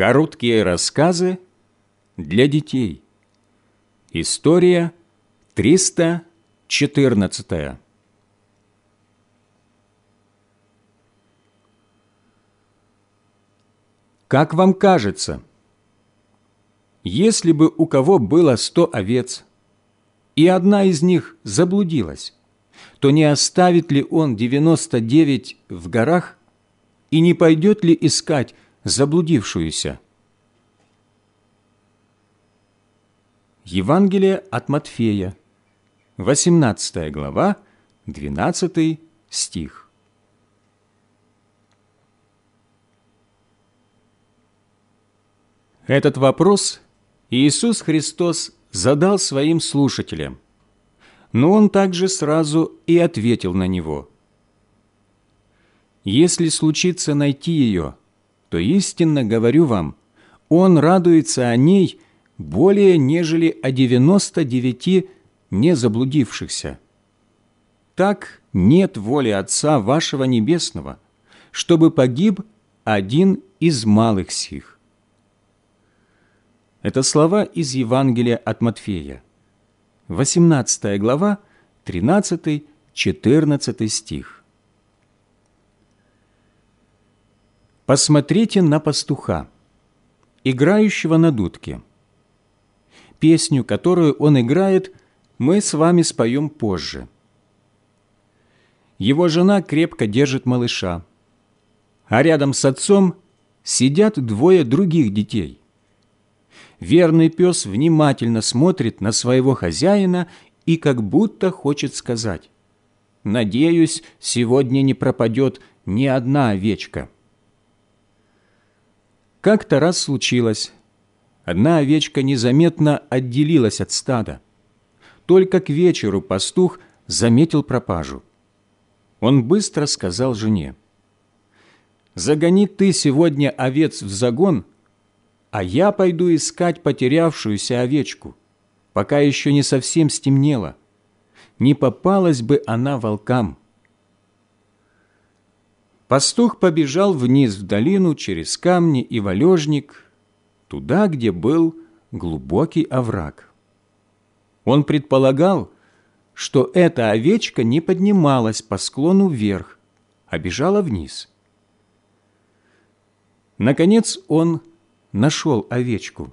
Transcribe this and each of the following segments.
Короткие рассказы для детей. История 314. Как вам кажется, если бы у кого было сто овец, и одна из них заблудилась, то не оставит ли он девяносто девять в горах и не пойдет ли искать заблудившуюся. Евангелие от Матфея, 18 глава, 12 стих. Этот вопрос Иисус Христос задал своим слушателям, но Он также сразу и ответил на него. Если случится найти ее, то истинно говорю вам, он радуется о ней более, нежели о девяносто девяти незаблудившихся. Так нет воли Отца вашего Небесного, чтобы погиб один из малых сих. Это слова из Евангелия от Матфея, 18 глава, 13-14 стих. Посмотрите на пастуха, играющего на дудке. Песню, которую он играет, мы с вами споем позже. Его жена крепко держит малыша, а рядом с отцом сидят двое других детей. Верный пес внимательно смотрит на своего хозяина и как будто хочет сказать «Надеюсь, сегодня не пропадет ни одна овечка». Как-то раз случилось. Одна овечка незаметно отделилась от стада. Только к вечеру пастух заметил пропажу. Он быстро сказал жене, «Загони ты сегодня овец в загон, а я пойду искать потерявшуюся овечку, пока еще не совсем стемнело. Не попалась бы она волкам». Пастух побежал вниз в долину через камни и валежник, туда, где был глубокий овраг. Он предполагал, что эта овечка не поднималась по склону вверх, а бежала вниз. Наконец он нашел овечку.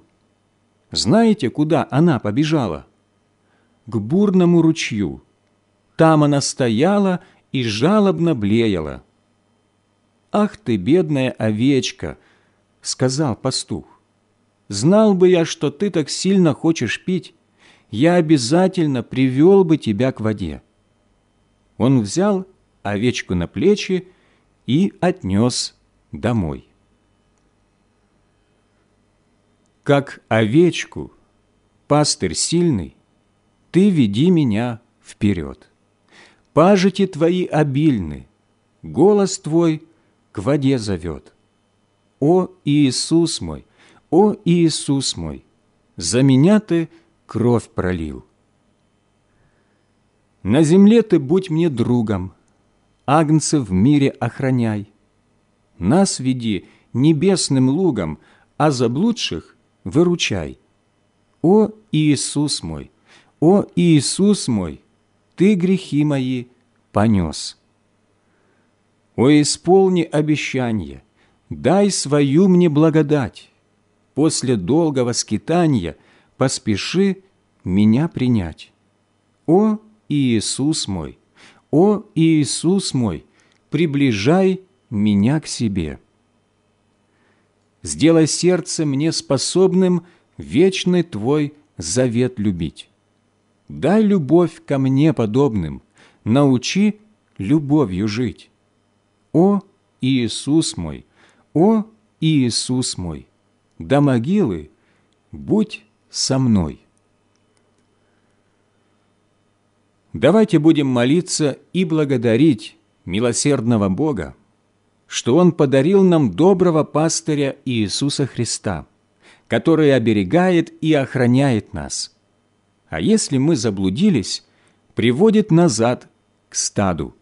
Знаете, куда она побежала? К бурному ручью. Там она стояла и жалобно блеяла – «Ах ты, бедная овечка!» — сказал пастух. «Знал бы я, что ты так сильно хочешь пить, я обязательно привел бы тебя к воде». Он взял овечку на плечи и отнес домой. Как овечку, пастырь сильный, ты веди меня вперед. Пажити твои обильны, голос твой к воде зовет. «О Иисус мой! О Иисус мой! За меня ты кровь пролил!» На земле ты будь мне другом, Агнцев в мире охраняй. Нас веди небесным лугом, А заблудших выручай. О Иисус мой! О Иисус мой! Ты грехи мои понес. «О, исполни обещание, дай свою мне благодать, после долгого скитания поспеши меня принять. О, Иисус мой, о, Иисус мой, приближай меня к себе. Сделай сердце мне способным вечный Твой завет любить. Дай любовь ко мне подобным, научи любовью жить. «О, Иисус мой! О, Иисус мой! До могилы будь со мной!» Давайте будем молиться и благодарить милосердного Бога, что Он подарил нам доброго пастыря Иисуса Христа, который оберегает и охраняет нас, а если мы заблудились, приводит назад к стаду.